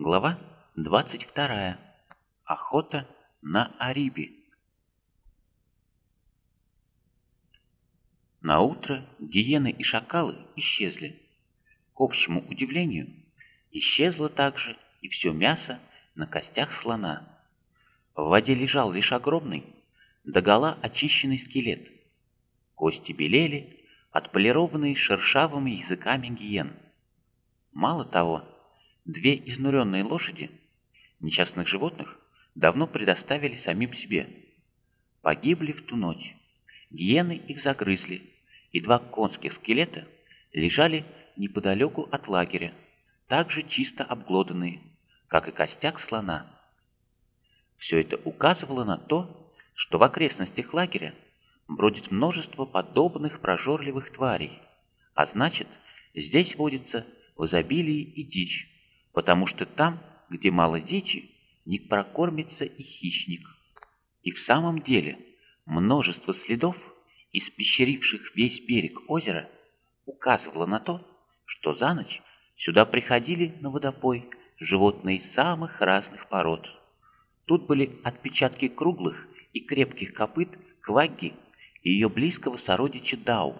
Глава 22. Охота на Арибе. На утро гиены и шакалы исчезли. К общему удивлению, исчезло также и все мясо на костях слона. В воде лежал лишь огромный, догола очищенный скелет. Кости белели, отполированные шершавыми языками гиен. Мало того, две изнуренные лошади, несчастных животных, давно предоставили самим себе. Погибли в ту ночь. Гиены их загрызли, и два конских скелета лежали неподалеку от лагеря, также чисто обглоданные, как и костяк слона. Все это указывало на то, что в окрестностях лагеря бродит множество подобных прожорливых тварей, а значит, здесь водится в изобилии и дичь, потому что там, где мало дичи, не прокормится и хищник. И в самом деле множество следов, испещеривших весь берег озера, указывало на то, что за ночь сюда приходили на водопой животные самых разных пород. Тут были отпечатки круглых и крепких копыт квагги и ее близкого сородича Дау.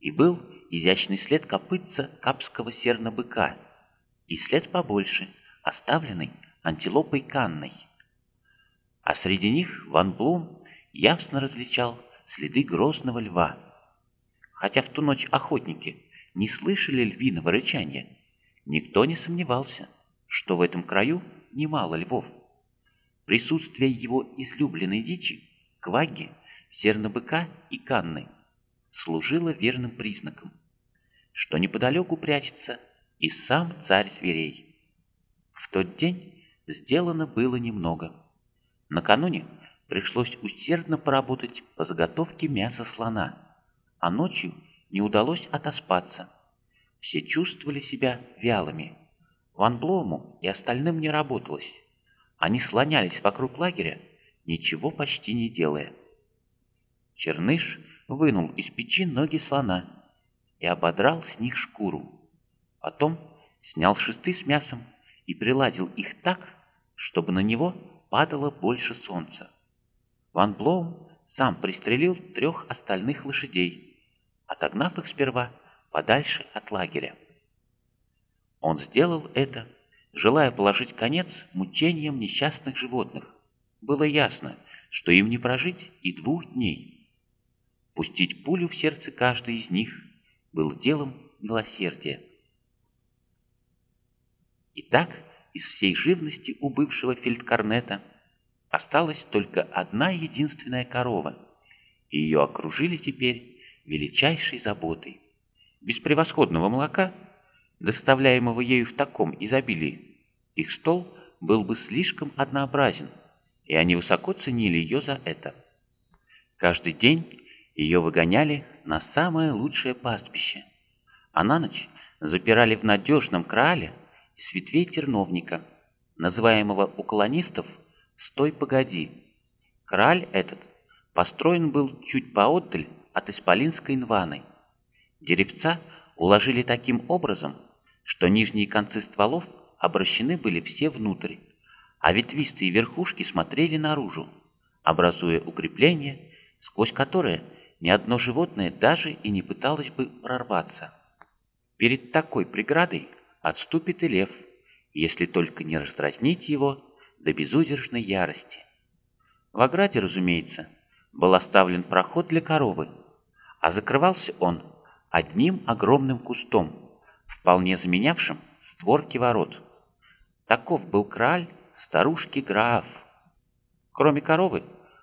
И был изящный след копытца капского серна-быка, и след побольше, оставленный антилопой Канной. А среди них Ван Блум явственно различал следы грозного льва. Хотя в ту ночь охотники не слышали львиного рычания, никто не сомневался, что в этом краю немало львов. Присутствие его излюбленной дичи, кваги, серна-быка и канны, служило верным признаком что неподалеку прячется и сам царь зверей. В тот день сделано было немного. Накануне пришлось усердно поработать по заготовке мяса слона, а ночью не удалось отоспаться. Все чувствовали себя вялыми. Ван Блоуму и остальным не работалось. Они слонялись вокруг лагеря, ничего почти не делая. Черныш вынул из печи ноги слона и ободрал с них шкуру. Потом снял шесты с мясом и приладил их так, чтобы на него падало больше солнца. Ван Блоум сам пристрелил трех остальных лошадей, отогнав их сперва подальше от лагеря. Он сделал это, желая положить конец мучениям несчастных животных. Было ясно, что им не прожить и двух дней. Пустить пулю в сердце каждой из них было делом милосердия. Итак, из всей живности у бывшего фельдкорнета осталась только одна единственная корова, и ее окружили теперь величайшей заботой. Без превосходного молока, доставляемого ею в таком изобилии, их стол был бы слишком однообразен, и они высоко ценили ее за это. Каждый день ее выгоняли на самое лучшее пастбище, а на ночь запирали в надежном крале с ветвей терновника, называемого у колонистов «Стой, погоди». Краль этот построен был чуть поотдаль от Исполинской Нваны. Деревца уложили таким образом, что нижние концы стволов обращены были все внутрь, а ветвистые верхушки смотрели наружу, образуя укрепление, сквозь которое ни одно животное даже и не пыталось бы прорваться. Перед такой преградой отступит и лев, если только не раздразнить его до безудержной ярости. В ограде, разумеется, был оставлен проход для коровы, а закрывался он одним огромным кустом, вполне заменявшим створки ворот. Таков был краль старушки Граф. Кроме коровы,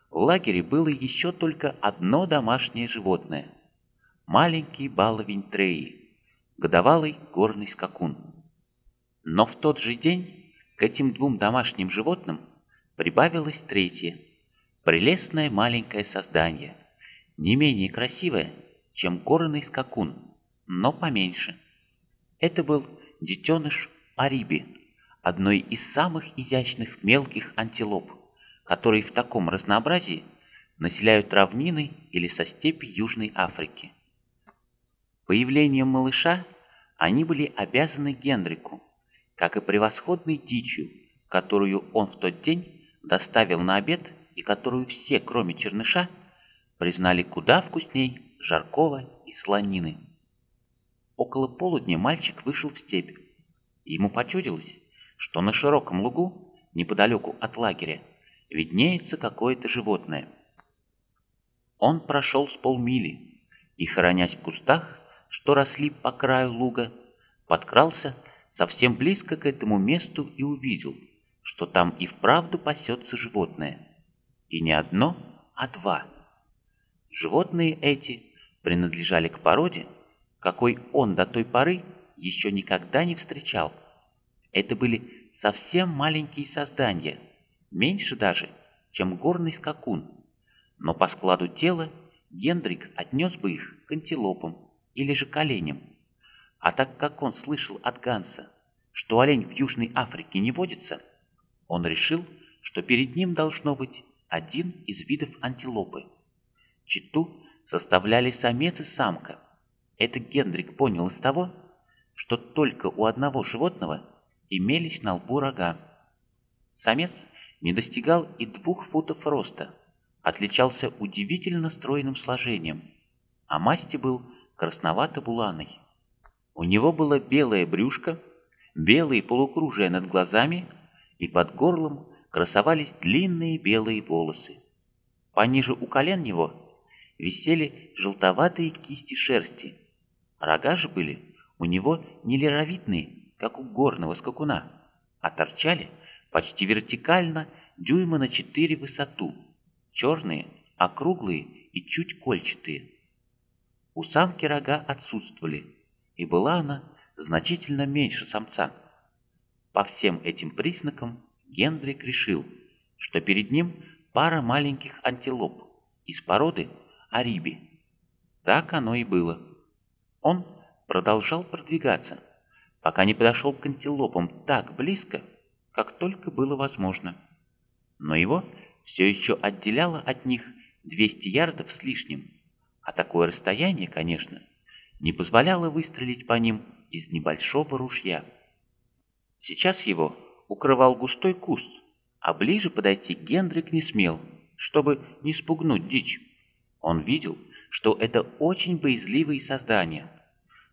в лагере было еще только одно домашнее животное – маленький баловень Треи, годовалый горный скакун. Но в тот же день к этим двум домашним животным прибавилось третье – прелестное маленькое создание, не менее красивое, чем горный скакун, но поменьше. Это был детеныш Ариби, одной из самых изящных мелких антилоп – которые в таком разнообразии населяют равнины или со степи Южной Африки. Появлением малыша они были обязаны Генрику, как и превосходной дичью, которую он в тот день доставил на обед и которую все, кроме черныша, признали куда вкусней жаркого и слонины. Около полудня мальчик вышел в степь. Ему почудилось, что на широком лугу, неподалеку от лагеря, виднеется какое-то животное. Он прошел с полмили и, хоронясь в кустах, что росли по краю луга, подкрался совсем близко к этому месту и увидел, что там и вправду пасется животное. И не одно, а два. Животные эти принадлежали к породе, какой он до той поры еще никогда не встречал. Это были совсем маленькие создания, меньше даже, чем горный скакун. Но по складу тела Гендрик отнес бы их к антилопам или же к оленям. А так как он слышал от Ганса, что олень в Южной Африке не водится, он решил, что перед ним должно быть один из видов антилопы. Читу составляли самец и самка. Это Гендрик понял из того, что только у одного животного имелись на лбу рога. Самец не достигал и двух футов роста, отличался удивительно стройным сложением, а масти был красновато-буланой. У него было белое брюшко, белые полукружия над глазами, и под горлом красовались длинные белые волосы. Пониже у колен него висели желтоватые кисти шерсти. Рога же были у него не леровидные, как у горного скакуна, а торчали почти вертикально дюйма на четыре высоту, черные, округлые и чуть кольчатые. У самки рога отсутствовали, и была она значительно меньше самца. По всем этим признакам Гендрик решил, что перед ним пара маленьких антилоп из породы Ариби. Так оно и было. Он продолжал продвигаться, пока не подошел к антилопам так близко, как только было возможно. Но его все еще отделяло от них 200 ярдов с лишним, а такое расстояние, конечно, не позволяло выстрелить по ним из небольшого ружья. Сейчас его укрывал густой куст, а ближе подойти Гендрик не смел, чтобы не спугнуть дичь. Он видел, что это очень боязливые создания.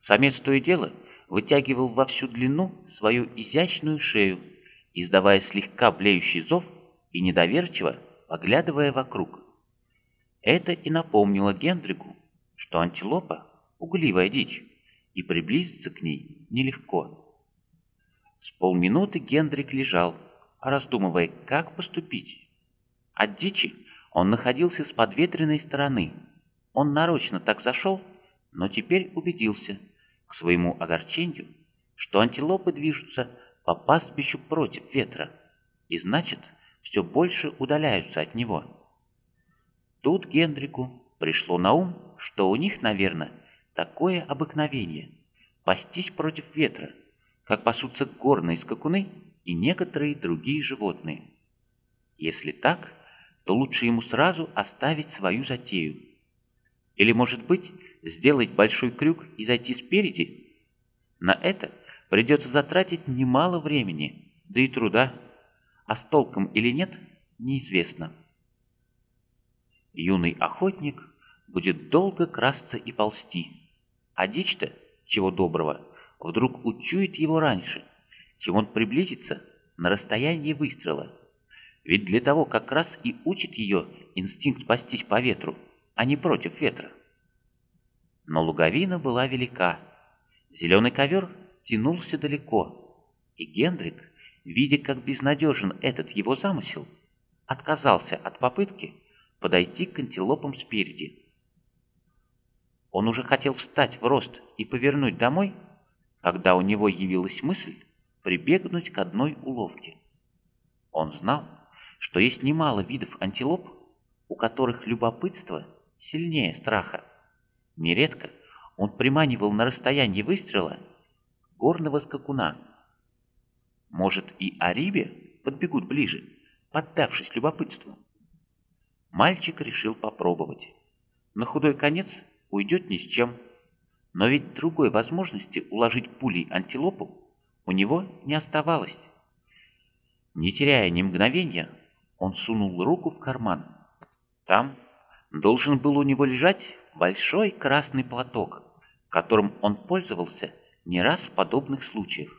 Самец то и дело вытягивал во всю длину свою изящную шею, издавая слегка блеющий зов и недоверчиво поглядывая вокруг. Это и напомнило Гендрику, что антилопа — угливая дичь, и приблизиться к ней нелегко. С полминуты Гендрик лежал, раздумывая, как поступить. От дичи он находился с подветренной стороны. Он нарочно так зашел, но теперь убедился, к своему огорчению, что антилопы движутся по пастбищу против ветра, и значит, все больше удаляются от него. Тут Гендрику пришло на ум, что у них, наверное, такое обыкновение – пастись против ветра, как пасутся горные скакуны и некоторые другие животные. Если так, то лучше ему сразу оставить свою затею. Или, может быть, сделать большой крюк и зайти спереди? На это придется затратить немало времени, да и труда, а с толком или нет, неизвестно. Юный охотник будет долго красться и ползти, а дичь-то, чего доброго, вдруг учует его раньше, чем он приблизится на расстояние выстрела. Ведь для того как раз и учит ее инстинкт пастись по ветру, а не против ветра. Но луговина была велика. Зеленый ковер тянулся далеко, и Гендрик, видя, как безнадежен этот его замысел, отказался от попытки подойти к антилопам спереди. Он уже хотел встать в рост и повернуть домой, когда у него явилась мысль прибегнуть к одной уловке. Он знал, что есть немало видов антилоп, у которых любопытство сильнее страха. Нередко он приманивал на расстоянии выстрела горного скакуна. Может, и Арибе подбегут ближе, поддавшись любопытству. Мальчик решил попробовать. На худой конец уйдет ни с чем. Но ведь другой возможности уложить пулей антилопу у него не оставалось. Не теряя ни мгновения, он сунул руку в карман. Там должен был у него лежать большой красный платок, которым он пользовался не раз в подобных случаях.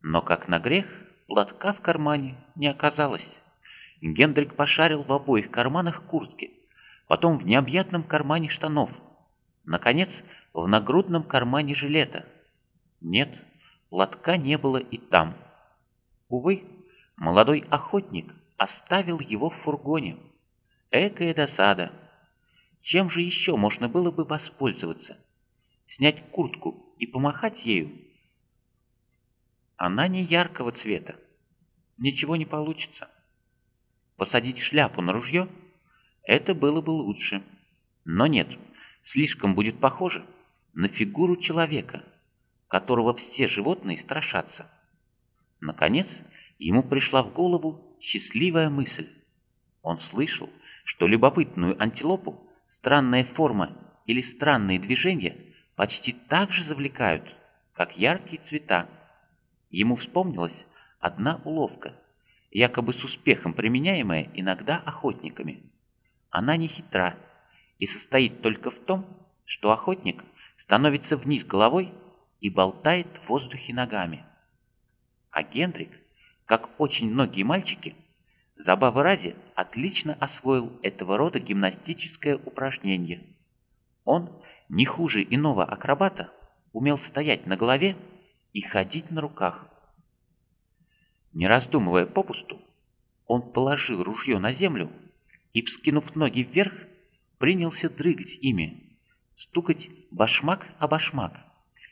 Но, как на грех, платка в кармане не оказалось. Гендрик пошарил в обоих карманах куртки, потом в необъятном кармане штанов, наконец, в нагрудном кармане жилета. Нет, платка не было и там. Увы, молодой охотник оставил его в фургоне. Экая досада. Чем же еще можно было бы воспользоваться? Снять куртку и помахать ею? Она не яркого цвета. Ничего не получится. Посадить шляпу на ружье? Это было бы лучше. Но нет, слишком будет похоже на фигуру человека, которого все животные страшатся. Наконец, ему пришла в голову счастливая мысль. Он слышал, что любопытную антилопу странная форма или странные движения почти так же завлекают, как яркие цвета. Ему вспомнилась одна уловка, якобы с успехом применяемая иногда охотниками. Она не хитра и состоит только в том, что охотник становится вниз головой и болтает в воздухе ногами. А Гендрик, как очень многие мальчики, Забавы ради отлично освоил этого рода гимнастическое упражнение. Он, не хуже иного акробата, умел стоять на голове и ходить на руках. Не раздумывая попусту, он положил ружье на землю и, вскинув ноги вверх, принялся дрыгать ими, стукать башмак о башмак,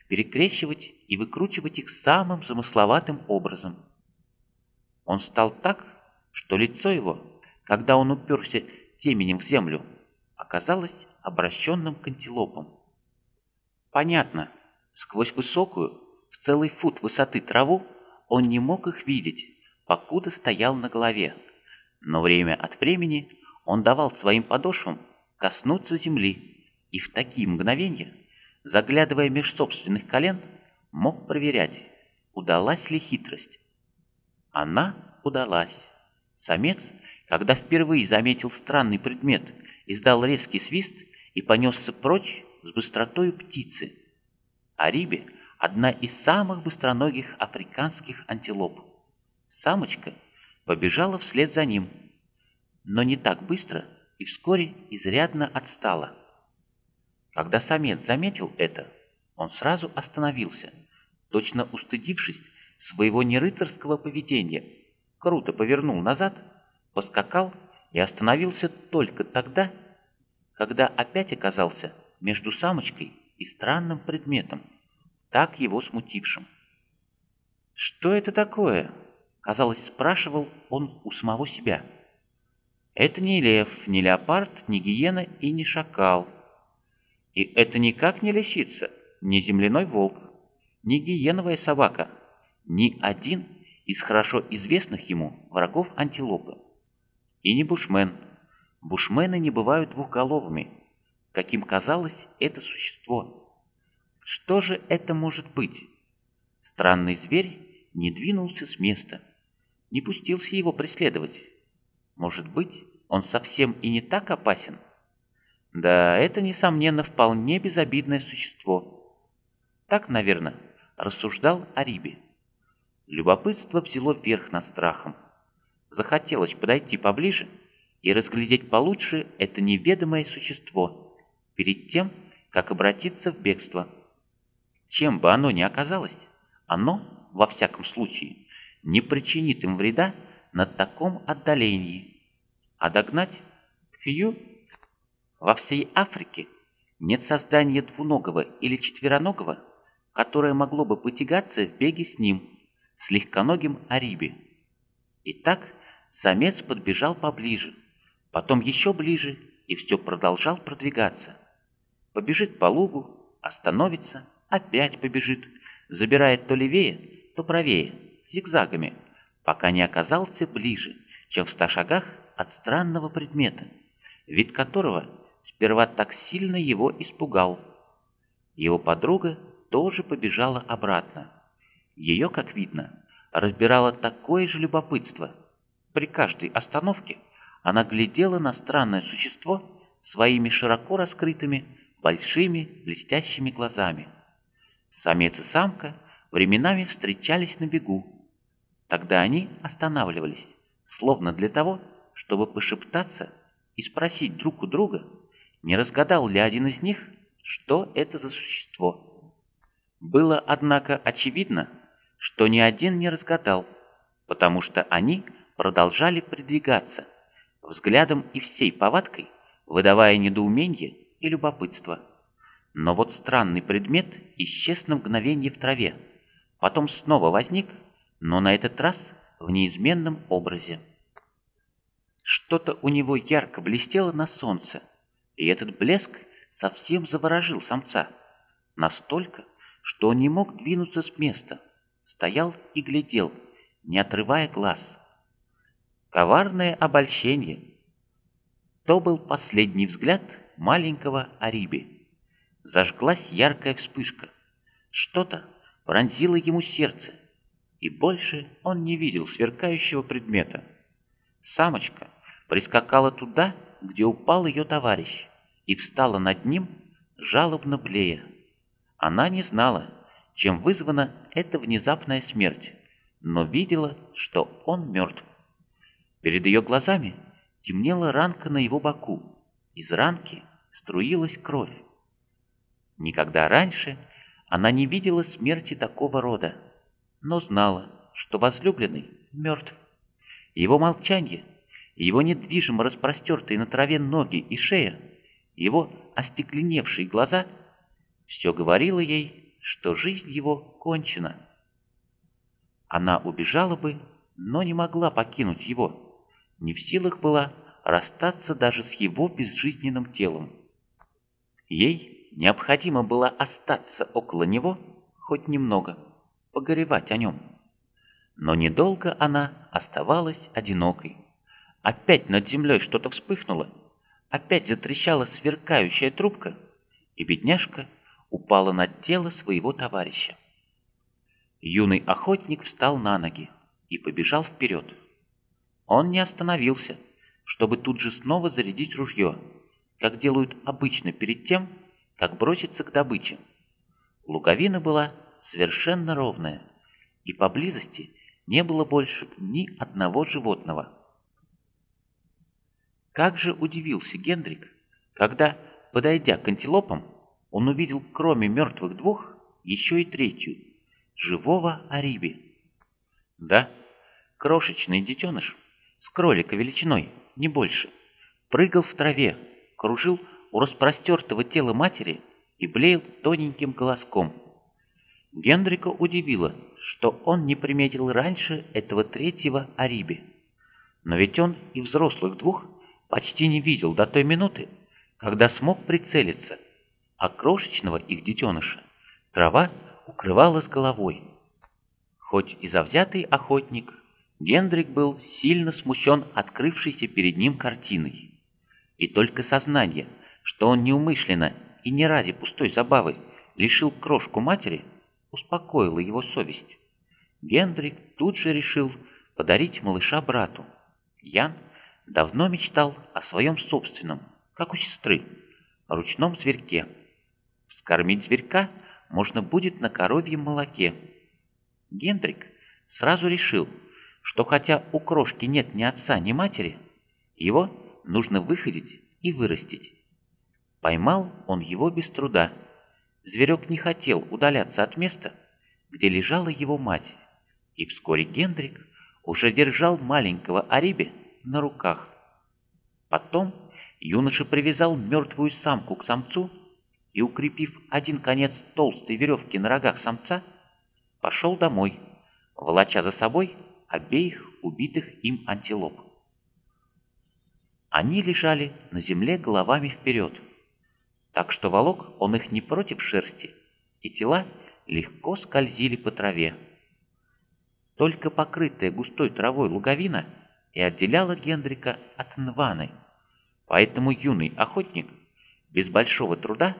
перекрещивать и выкручивать их самым замысловатым образом. Он стал так, что лицо его, когда он уперся теменем в землю, оказалось обращенным к антилопам. Понятно, сквозь высокую, в целый фут высоты траву, он не мог их видеть, покуда стоял на голове, но время от времени он давал своим подошвам коснуться земли, и в такие мгновения, заглядывая меж собственных колен, мог проверять, удалась ли хитрость. Она удалась. Самец, когда впервые заметил странный предмет, издал резкий свист и понесся прочь с быстротой птицы. Ариби – одна из самых быстроногих африканских антилоп. Самочка побежала вслед за ним, но не так быстро и вскоре изрядно отстала. Когда самец заметил это, он сразу остановился, точно устыдившись своего нерыцарского поведения – круто повернул назад, поскакал и остановился только тогда, когда опять оказался между самочкой и странным предметом, так его смутившим. «Что это такое?» — казалось, спрашивал он у самого себя. «Это не лев, не леопард, не гиена и не шакал. И это никак не лисица, не земляной волк, не гиеновая собака, ни один из хорошо известных ему врагов антилопы. И не бушмен. Бушмены не бывают двухголовыми, каким казалось это существо. Что же это может быть? Странный зверь не двинулся с места, не пустился его преследовать. Может быть, он совсем и не так опасен? Да, это, несомненно, вполне безобидное существо. Так, наверное, рассуждал Ариби. Любопытство взяло верх над страхом. Захотелось подойти поближе и разглядеть получше это неведомое существо перед тем, как обратиться в бегство. Чем бы оно ни оказалось, оно, во всяком случае, не причинит им вреда на таком отдалении. А догнать Фью во всей Африке нет создания двуногого или четвероногого, которое могло бы потягаться в беге с ним – с легконогим Ариби. Итак, самец подбежал поближе, потом еще ближе и все продолжал продвигаться. Побежит по лугу, остановится, опять побежит, забирает то левее, то правее, зигзагами, пока не оказался ближе, чем в ста шагах от странного предмета, вид которого сперва так сильно его испугал. Его подруга тоже побежала обратно. Ее, как видно, разбирало такое же любопытство. При каждой остановке она глядела на странное существо своими широко раскрытыми, большими, блестящими глазами. Самец и самка временами встречались на бегу. Тогда они останавливались, словно для того, чтобы пошептаться и спросить друг у друга, не разгадал ли один из них, что это за существо. Было, однако, очевидно, что ни один не разгадал, потому что они продолжали продвигаться, взглядом и всей повадкой, выдавая недоумение и любопытство. Но вот странный предмет исчез на мгновение в траве, потом снова возник, но на этот раз в неизменном образе. Что-то у него ярко блестело на солнце, и этот блеск совсем заворожил самца. Настолько, что он не мог двинуться с места, стоял и глядел, не отрывая глаз. Коварное обольщение. То был последний взгляд маленького Ариби. Зажглась яркая вспышка. Что-то пронзило ему сердце, и больше он не видел сверкающего предмета. Самочка прискакала туда, где упал ее товарищ, и встала над ним, жалобно блея. Она не знала, чем вызвана эта внезапная смерть, но видела, что он мертв. Перед ее глазами темнела ранка на его боку, из ранки струилась кровь. Никогда раньше она не видела смерти такого рода, но знала, что возлюбленный мертв. Его молчание — его недвижимо распростертые на траве ноги и шея, его остекленевшие глаза, все говорило ей, что жизнь его кончена. Она убежала бы, но не могла покинуть его, не в силах была расстаться даже с его безжизненным телом. Ей необходимо было остаться около него хоть немного, погоревать о нем. Но недолго она оставалась одинокой. Опять над землей что-то вспыхнуло, опять затрещала сверкающая трубка, и бедняжка упала на тело своего товарища. Юный охотник встал на ноги и побежал вперед. Он не остановился, чтобы тут же снова зарядить ружье, как делают обычно перед тем, как броситься к добыче. Луговина была совершенно ровная, и поблизости не было больше ни одного животного. Как же удивился Гендрик, когда, подойдя к антилопам, он увидел кроме мертвых двух еще и третью, живого Ариби. Да, крошечный детеныш, с кролика величиной, не больше, прыгал в траве, кружил у распростертого тела матери и блеял тоненьким голоском. Гендрика удивило, что он не приметил раньше этого третьего Ариби. Но ведь он и взрослых двух почти не видел до той минуты, когда смог прицелиться, а крошечного их детеныша трава укрывала с головой. Хоть и завзятый охотник, Гендрик был сильно смущен открывшейся перед ним картиной. И только сознание, что он неумышленно и не ради пустой забавы лишил крошку матери, успокоило его совесть. Гендрик тут же решил подарить малыша брату. Ян давно мечтал о своем собственном, как у сестры, ручном зверьке. Вскормить зверька можно будет на коровьем молоке. Гендрик сразу решил, что хотя у крошки нет ни отца, ни матери, его нужно выходить и вырастить. Поймал он его без труда. Зверек не хотел удаляться от места, где лежала его мать, и вскоре Гендрик уже держал маленького Ариби на руках. Потом юноша привязал мертвую самку к самцу и, укрепив один конец толстой веревки на рогах самца, пошел домой, волоча за собой обеих убитых им антилоп. Они лежали на земле головами вперед, так что волок он их не против шерсти, и тела легко скользили по траве. Только покрытая густой травой луговина – и отделяла Гендрика от Нваны, поэтому юный охотник без большого труда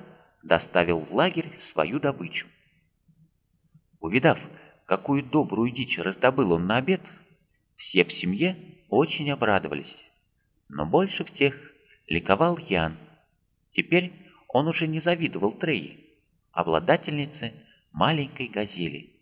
доставил в лагерь свою добычу. Увидав какую добрую дичь раздобыл он на обед, все в семье очень обрадовались. Но больше всех ликовал Ян. Теперь он уже не завидовал Треи, обладательнице маленькой газели.